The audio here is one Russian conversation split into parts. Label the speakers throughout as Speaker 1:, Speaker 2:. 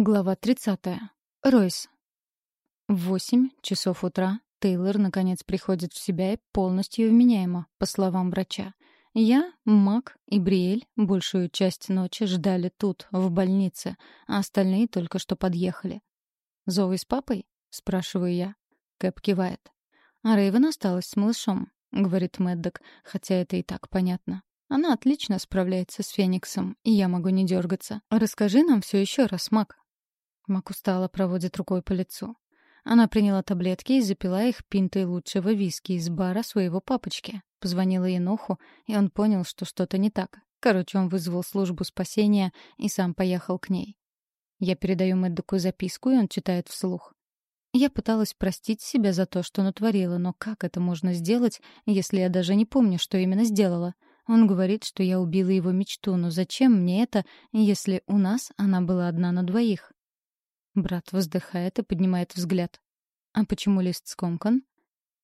Speaker 1: Глава 30. Ройс. В восемь часов утра Тейлор наконец приходит в себя и полностью вменяемо, по словам врача. Я, Мак и Бриэль большую часть ночи ждали тут, в больнице, а остальные только что подъехали. «Зои с папой?» — спрашиваю я. Кэп кивает. «А Рэйвен осталась с малышом», — говорит Мэддок, хотя это и так понятно. Она отлично справляется с Фениксом, и я могу не дергаться. Расскажи нам все еще раз, Мак. Мак устало проводит рукой по лицу. Она приняла таблетки и запила их пинтой лучшего виски из бара своего папочки. Позвонила Еноху, и он понял, что что-то не так. Короче, он вызвал службу спасения и сам поехал к ней. Я передаю Мэддоку записку, и он читает вслух. Я пыталась простить себя за то, что натворила, но как это можно сделать, если я даже не помню, что именно сделала? Он говорит, что я убила его мечту, но зачем мне это, если у нас она была одна на двоих? Брат вздыхает и поднимает взгляд. А почему лист скомкан?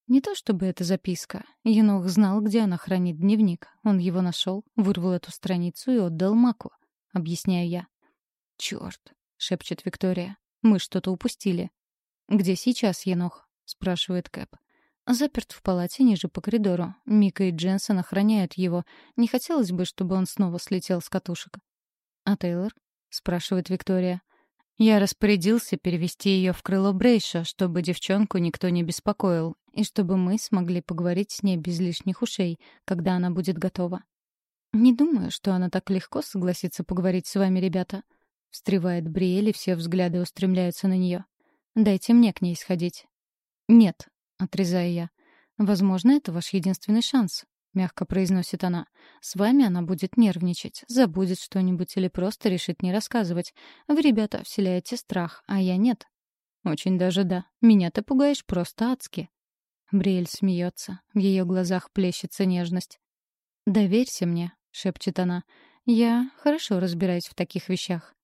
Speaker 1: Не то чтобы это записка. Енох знал, где она хранит дневник. Он его нашел, вырвал эту страницу и отдал Маку. Объясняю я. «Черт!» — шепчет Виктория. «Мы что-то упустили». «Где сейчас Енох?» — спрашивает Кэп. Заперт в палате ниже по коридору. Мика и Дженсен охраняют его. Не хотелось бы, чтобы он снова слетел с катушек. «А Тейлор?» — спрашивает Виктория. Я распорядился перевести ее в крыло Брейша, чтобы девчонку никто не беспокоил, и чтобы мы смогли поговорить с ней без лишних ушей, когда она будет готова. «Не думаю, что она так легко согласится поговорить с вами, ребята», — встревает Бриэль, и все взгляды устремляются на нее. «Дайте мне к ней сходить». «Нет», — отрезаю я. «Возможно, это ваш единственный шанс. — мягко произносит она. «С вами она будет нервничать, забудет что-нибудь или просто решит не рассказывать. Вы, ребята, вселяете страх, а я нет». «Очень даже да. Меня ты пугаешь просто адски». Бриэль смеется. В ее глазах плещется нежность. «Доверься мне», — шепчет она. «Я хорошо разбираюсь в таких вещах».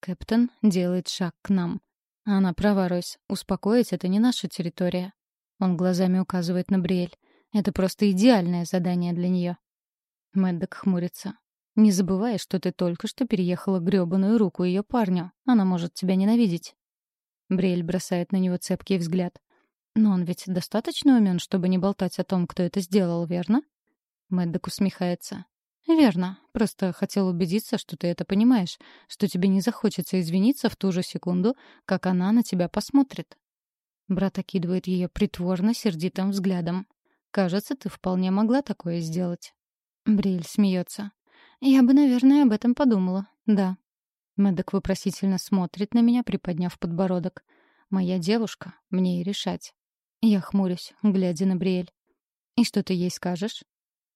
Speaker 1: Кэптон делает шаг к нам. Она права, Ройс. Успокоить — это не наша территория. Он глазами указывает на Бриэль. Это просто идеальное задание для нее. Мэддок хмурится. «Не забывай, что ты только что переехала грёбаную руку ее парню. Она может тебя ненавидеть». Бриэль бросает на него цепкий взгляд. «Но он ведь достаточно умен, чтобы не болтать о том, кто это сделал, верно?» Мэддок усмехается. «Верно. Просто хотел убедиться, что ты это понимаешь, что тебе не захочется извиниться в ту же секунду, как она на тебя посмотрит». Брат окидывает ее притворно сердитым взглядом. Кажется, ты вполне могла такое сделать. Бриль смеется. Я бы, наверное, об этом подумала. Да. Мэддок вопросительно смотрит на меня, приподняв подбородок. Моя девушка, мне и решать. Я хмурюсь, глядя на Бриэль. «И что ты ей скажешь?»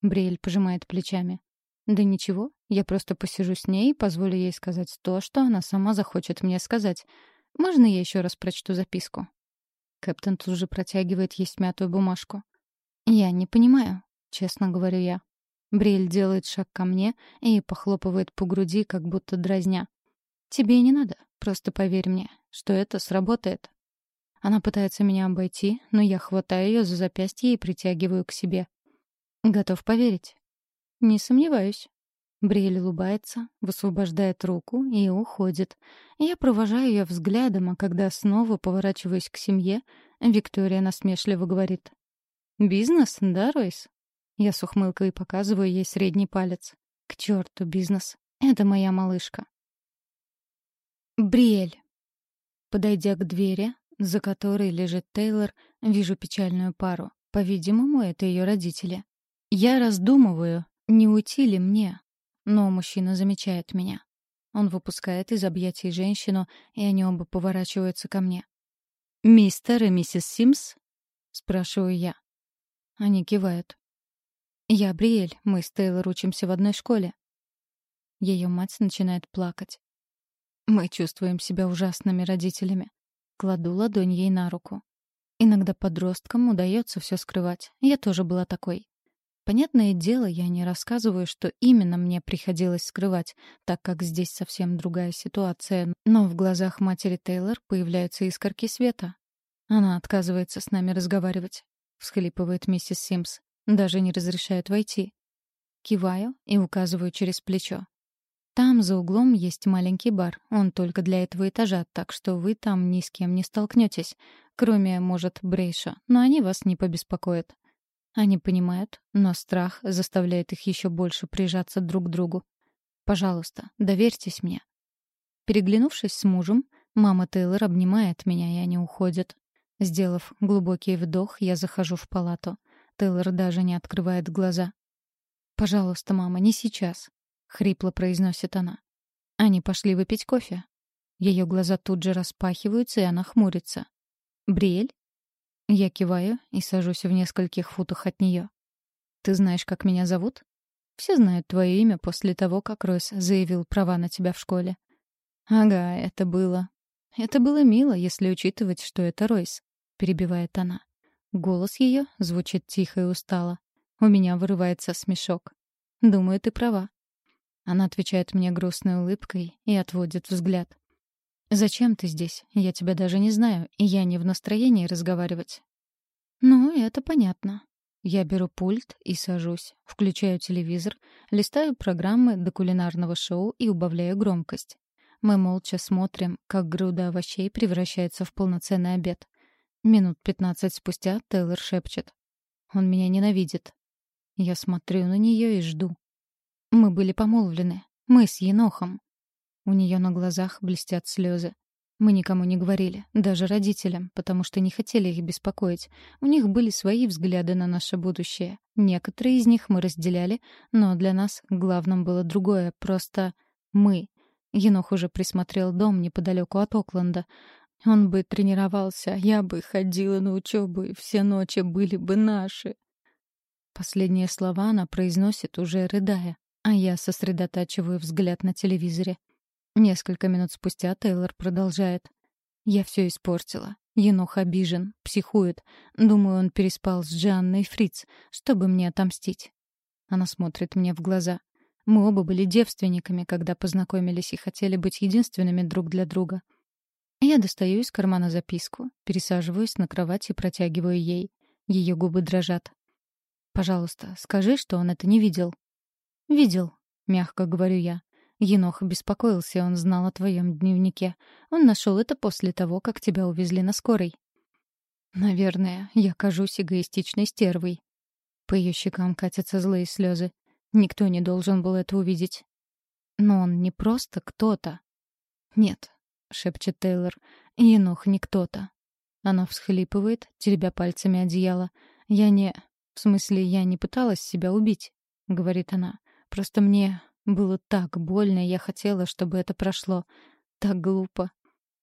Speaker 1: Бриэль пожимает плечами. «Да ничего, я просто посижу с ней и позволю ей сказать то, что она сама захочет мне сказать. Можно я еще раз прочту записку?» Кэптон тут же протягивает ей смятую бумажку. «Я не понимаю», — честно говорю я. Бриль делает шаг ко мне и похлопывает по груди, как будто дразня. «Тебе не надо. Просто поверь мне, что это сработает». Она пытается меня обойти, но я хватаю ее за запястье и притягиваю к себе. «Готов поверить?» «Не сомневаюсь». Бриэль улыбается, высвобождает руку и уходит. Я провожаю ее взглядом, а когда снова поворачиваюсь к семье, Виктория насмешливо говорит. «Бизнес, да, Ройс?» Я с ухмылкой показываю ей средний палец. «К черту бизнес. Это моя малышка». Бриэль. Подойдя к двери, за которой лежит Тейлор, вижу печальную пару. По-видимому, это ее родители. Я раздумываю, не уйти ли мне. Но мужчина замечает меня. Он выпускает из объятий женщину, и они оба поворачиваются ко мне. «Мистер и миссис Симс?» — спрашиваю я. Они кивают. «Я Бриэль, мы с Тейлор учимся в одной школе». Ее мать начинает плакать. Мы чувствуем себя ужасными родителями. Кладу ладонь ей на руку. Иногда подросткам удается все скрывать. Я тоже была такой. Понятное дело, я не рассказываю, что именно мне приходилось скрывать, так как здесь совсем другая ситуация. Но в глазах матери Тейлор появляются искорки света. Она отказывается с нами разговаривать всхлипывает миссис Симс. Даже не разрешает войти. Киваю и указываю через плечо. Там за углом есть маленький бар. Он только для этого этажа, так что вы там ни с кем не столкнетесь. Кроме, может, Брейша. Но они вас не побеспокоят. Они понимают, но страх заставляет их еще больше прижаться друг к другу. Пожалуйста, доверьтесь мне. Переглянувшись с мужем, мама Тейлор обнимает меня, и они уходят. Сделав глубокий вдох, я захожу в палату. Тейлор даже не открывает глаза. «Пожалуйста, мама, не сейчас», — хрипло произносит она. Они пошли выпить кофе. Ее глаза тут же распахиваются, и она хмурится. «Бриэль?» Я киваю и сажусь в нескольких футах от нее. «Ты знаешь, как меня зовут?» «Все знают твое имя после того, как Ройс заявил права на тебя в школе». «Ага, это было...» «Это было мило, если учитывать, что это Ройс», — перебивает она. Голос ее звучит тихо и устало. У меня вырывается смешок. «Думаю, ты права». Она отвечает мне грустной улыбкой и отводит взгляд. «Зачем ты здесь? Я тебя даже не знаю, и я не в настроении разговаривать». «Ну, это понятно». Я беру пульт и сажусь, включаю телевизор, листаю программы до кулинарного шоу и убавляю громкость. Мы молча смотрим, как груда овощей превращается в полноценный обед. Минут пятнадцать спустя Тейлор шепчет. «Он меня ненавидит». Я смотрю на нее и жду. Мы были помолвлены. Мы с Енохом. У нее на глазах блестят слезы. Мы никому не говорили, даже родителям, потому что не хотели их беспокоить. У них были свои взгляды на наше будущее. Некоторые из них мы разделяли, но для нас главным было другое, просто мы. Енох уже присмотрел дом неподалеку от Окленда. Он бы тренировался, я бы ходила на учебу, и все ночи были бы наши. Последние слова она произносит, уже рыдая, а я сосредотачиваю взгляд на телевизоре. Несколько минут спустя Тейлор продолжает. «Я все испортила. Енох обижен, психует. Думаю, он переспал с Джанной Фриц, чтобы мне отомстить». Она смотрит мне в глаза. Мы оба были девственниками, когда познакомились и хотели быть единственными друг для друга. Я достаю из кармана записку, пересаживаюсь на кровать и протягиваю ей. Ее губы дрожат. «Пожалуйста, скажи, что он это не видел». «Видел», — мягко говорю я. Енох беспокоился, он знал о твоем дневнике. Он нашел это после того, как тебя увезли на скорой. Наверное, я кажусь эгоистичной стервой. По ее щекам катятся злые слезы. Никто не должен был это увидеть. Но он не просто кто-то. Нет, шепчет Тейлор. Енох не кто-то. Она всхлипывает, теребя пальцами одеяло. Я не... В смысле, я не пыталась себя убить, говорит она. Просто мне было так больно, я хотела, чтобы это прошло. Так глупо.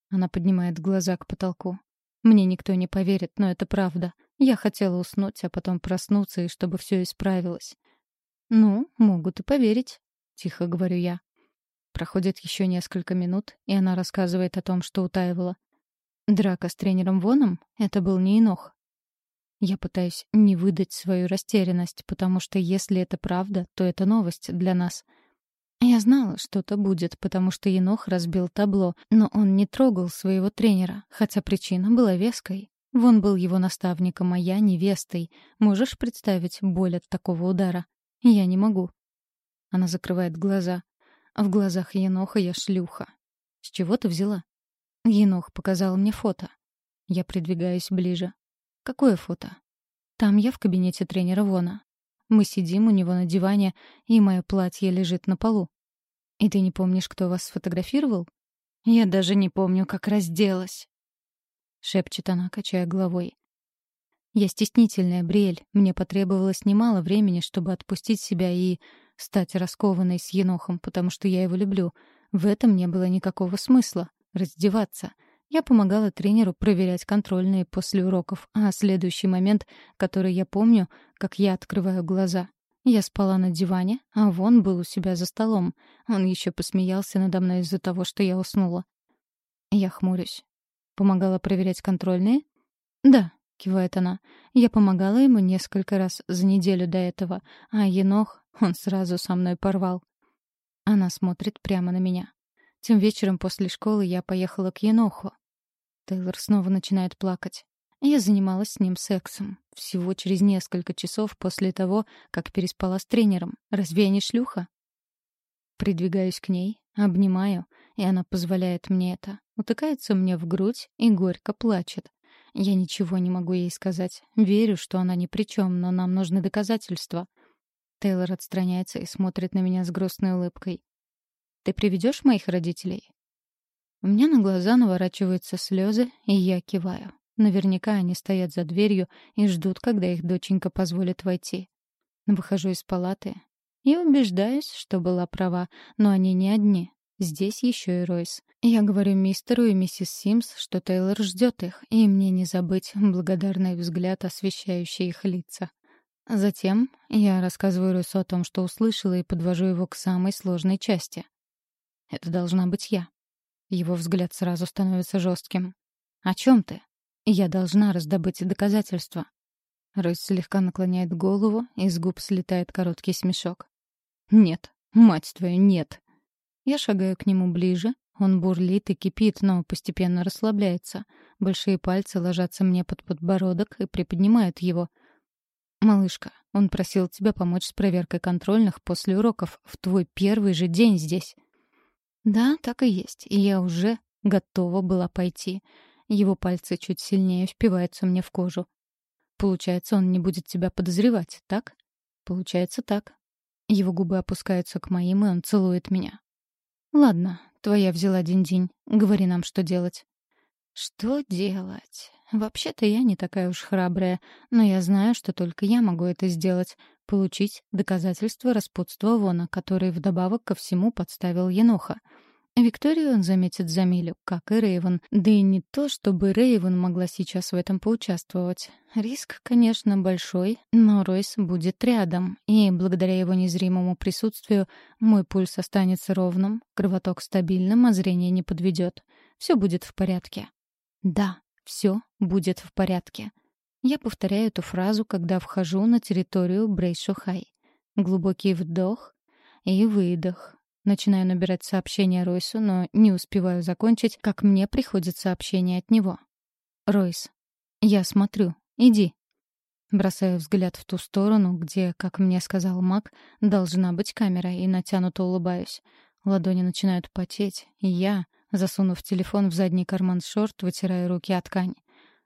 Speaker 1: Она поднимает глаза к потолку. Мне никто не поверит, но это правда. Я хотела уснуть, а потом проснуться, и чтобы все исправилось. «Ну, могут и поверить», — тихо говорю я. Проходит еще несколько минут, и она рассказывает о том, что утаивала. Драка с тренером Воном — это был не инох. Я пытаюсь не выдать свою растерянность, потому что если это правда, то это новость для нас — я знала, что-то будет, потому что Енох разбил табло, но он не трогал своего тренера, хотя причина была веской. Вон был его наставником, а я невестой. Можешь представить боль от такого удара? Я не могу. Она закрывает глаза. В глазах Еноха я шлюха. С чего ты взяла? Енох показал мне фото. Я придвигаюсь ближе. Какое фото? Там я в кабинете тренера Вона. Мы сидим у него на диване, и мое платье лежит на полу. И ты не помнишь, кто вас сфотографировал? Я даже не помню, как разделась. Шепчет она, качая головой. Я стеснительная, Бриэль. Мне потребовалось немало времени, чтобы отпустить себя и стать раскованной с Енохом, потому что я его люблю. В этом не было никакого смысла — раздеваться — я помогала тренеру проверять контрольные после уроков, а следующий момент, который я помню, как я открываю глаза. Я спала на диване, а Вон был у себя за столом. Он еще посмеялся надо мной из-за того, что я уснула. Я хмурюсь. Помогала проверять контрольные? Да, кивает она. Я помогала ему несколько раз за неделю до этого, а Енох он сразу со мной порвал. Она смотрит прямо на меня. Тем вечером после школы я поехала к Еноху. Тейлор снова начинает плакать. Я занималась с ним сексом. Всего через несколько часов после того, как переспала с тренером. Разве я не шлюха? Придвигаюсь к ней, обнимаю, и она позволяет мне это. Утыкается мне в грудь и горько плачет. Я ничего не могу ей сказать. Верю, что она ни при чем, но нам нужны доказательства. Тейлор отстраняется и смотрит на меня с грустной улыбкой. «Ты приведешь моих родителей?» У меня на глаза наворачиваются слезы, и я киваю. Наверняка они стоят за дверью и ждут, когда их доченька позволит войти. Выхожу из палаты и убеждаюсь, что была права, но они не одни. Здесь еще и Ройс. Я говорю мистеру и миссис Симс, что Тейлор ждет их, и мне не забыть благодарный взгляд, освещающий их лица. Затем я рассказываю Ройсу о том, что услышала, и подвожу его к самой сложной части. Это должна быть я. Его взгляд сразу становится жестким. «О чем ты?» «Я должна раздобыть доказательства». Ройс слегка наклоняет голову, и с губ слетает короткий смешок. «Нет, мать твою, нет!» Я шагаю к нему ближе. Он бурлит и кипит, но постепенно расслабляется. Большие пальцы ложатся мне под подбородок и приподнимают его. «Малышка, он просил тебя помочь с проверкой контрольных после уроков в твой первый же день здесь». Да, так и есть, и я уже готова была пойти. Его пальцы чуть сильнее впиваются мне в кожу. Получается, он не будет тебя подозревать, так? Получается так. Его губы опускаются к моим, и он целует меня. Ладно, твоя взяла день-день. Говори нам, что делать. Что делать? Вообще-то я не такая уж храбрая, но я знаю, что только я могу это сделать. Получить доказательства распутства Вона, который вдобавок ко всему подставил Еноха. Викторию он заметит за милю, как и Рейвен. Да и не то, чтобы Рейвен могла сейчас в этом поучаствовать. Риск, конечно, большой, но Ройс будет рядом, и благодаря его незримому присутствию мой пульс останется ровным, кровоток стабильным, а зрение не подведет. Все будет в порядке. Да, все будет в порядке. Я повторяю эту фразу, когда вхожу на территорию Брейшухай. Глубокий вдох и выдох. Начинаю набирать сообщение Ройсу, но не успеваю закончить, как мне приходит сообщение от него. «Ройс, я смотрю. Иди». Бросаю взгляд в ту сторону, где, как мне сказал Мак, должна быть камера, и натянуто улыбаюсь. Ладони начинают потеть, и я, засунув телефон в задний карман шорт, вытираю руки от ткань.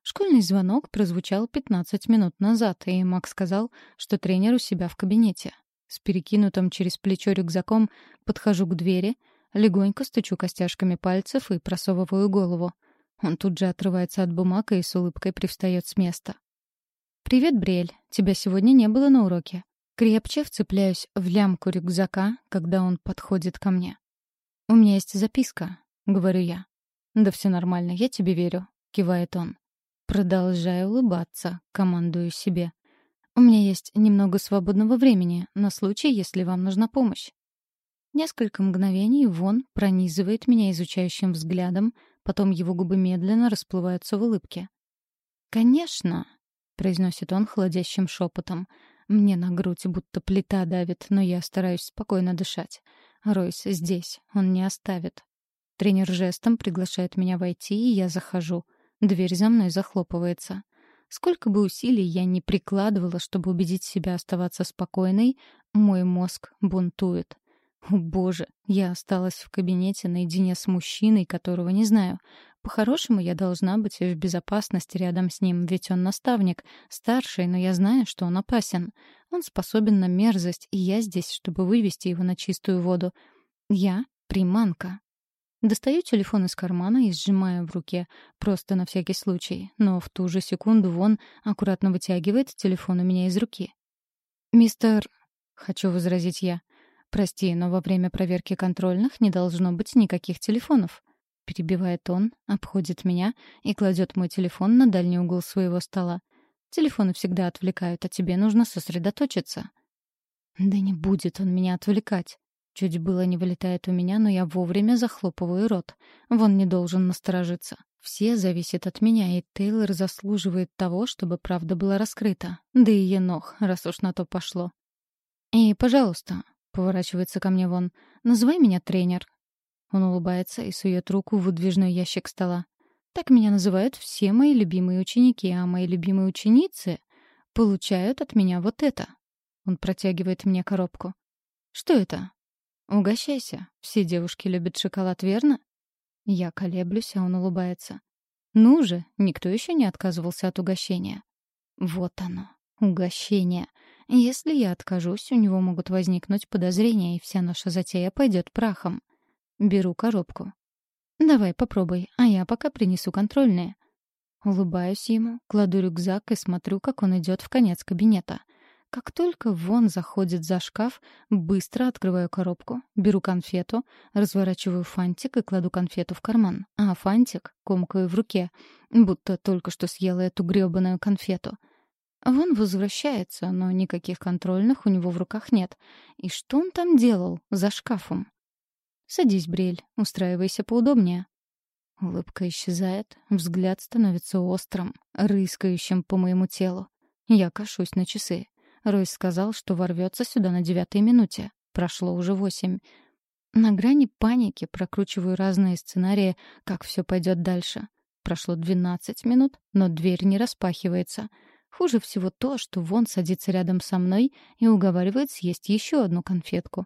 Speaker 1: Школьный звонок прозвучал 15 минут назад, и Мак сказал, что тренер у себя в кабинете. С перекинутым через плечо рюкзаком подхожу к двери, легонько стучу костяшками пальцев и просовываю голову. Он тут же отрывается от бумаг и с улыбкой привстает с места. «Привет, Бриэль. Тебя сегодня не было на уроке». Крепче вцепляюсь в лямку рюкзака, когда он подходит ко мне. «У меня есть записка», — говорю я. «Да все нормально, я тебе верю», — кивает он. Продолжаю улыбаться, командую себе. У меня есть немного свободного времени на случай, если вам нужна помощь. Несколько мгновений Вон пронизывает меня изучающим взглядом, потом его губы медленно расплываются в улыбке. «Конечно», — произносит он холодящим шепотом. Мне на грудь будто плита давит, но я стараюсь спокойно дышать. Ройс здесь, он не оставит. Тренер жестом приглашает меня войти, и я захожу. Дверь за мной захлопывается. Сколько бы усилий я ни прикладывала, чтобы убедить себя оставаться спокойной, мой мозг бунтует. О, боже, я осталась в кабинете наедине с мужчиной, которого не знаю. По-хорошему, я должна быть в безопасности рядом с ним, ведь он наставник, старший, но я знаю, что он опасен. Он способен на мерзость, и я здесь, чтобы вывести его на чистую воду. Я — приманка, Достаю телефон из кармана и сжимаю в руке, просто на всякий случай, но в ту же секунду Вон аккуратно вытягивает телефон у меня из руки. «Мистер...» — хочу возразить я. «Прости, но во время проверки контрольных не должно быть никаких телефонов». Перебивает он, обходит меня и кладет мой телефон на дальний угол своего стола. Телефоны всегда отвлекают, а тебе нужно сосредоточиться. Да не будет он меня отвлекать. Чуть было не вылетает у меня, но я вовремя захлопываю рот. Вон не должен насторожиться. Все зависит от меня, и Тейлор заслуживает того, чтобы правда была раскрыта. Да и Енох, раз уж на то пошло. «И, пожалуйста», — поворачивается ко мне вон, — «называй меня тренер». Он улыбается и сует руку в выдвижной ящик стола. Так меня называют все мои любимые ученики, а мои любимые ученицы получают от меня вот это. Он протягивает мне коробку. «Что это?» «Угощайся. Все девушки любят шоколад, верно?» Я колеблюсь, а он улыбается. «Ну же, никто еще не отказывался от угощения». Вот оно, угощение. Если я откажусь, у него могут возникнуть подозрения, и вся наша затея пойдет прахом. Беру коробку. «Давай попробуй, а я пока принесу контрольные». Улыбаюсь ему, кладу рюкзак и смотрю, как он идет в конец кабинета. Как только вон заходит за шкаф, быстро открываю коробку, беру конфету, разворачиваю фантик и кладу конфету в карман, а фантик комкаю в руке, будто только что съела эту грёбаную конфету. Вон возвращается, но никаких контрольных у него в руках нет. И что он там делал за шкафом? «Садись, Брель, устраивайся поудобнее», Улыбка исчезает, взгляд становится острым, рыскающим по моему телу. Я кашусь на часы. Ройс сказал, что ворвется сюда на девятой минуте. Прошло уже восемь. На грани паники прокручиваю разные сценарии, как все пойдет дальше. Прошло двенадцать минут, но дверь не распахивается. Хуже всего то, что Вон садится рядом со мной и уговаривает съесть еще одну конфетку.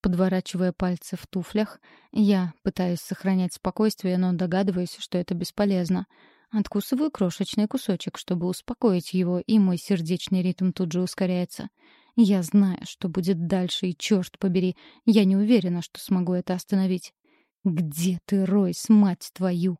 Speaker 1: Подворачивая пальцы в туфлях, я пытаюсь сохранять спокойствие, но догадываюсь, что это бесполезно. Откусываю крошечный кусочек, чтобы успокоить его, и мой сердечный ритм тут же ускоряется. Я знаю, что будет дальше, и черт побери, я не уверена, что смогу это остановить. «Где ты, Ройс, мать твою?»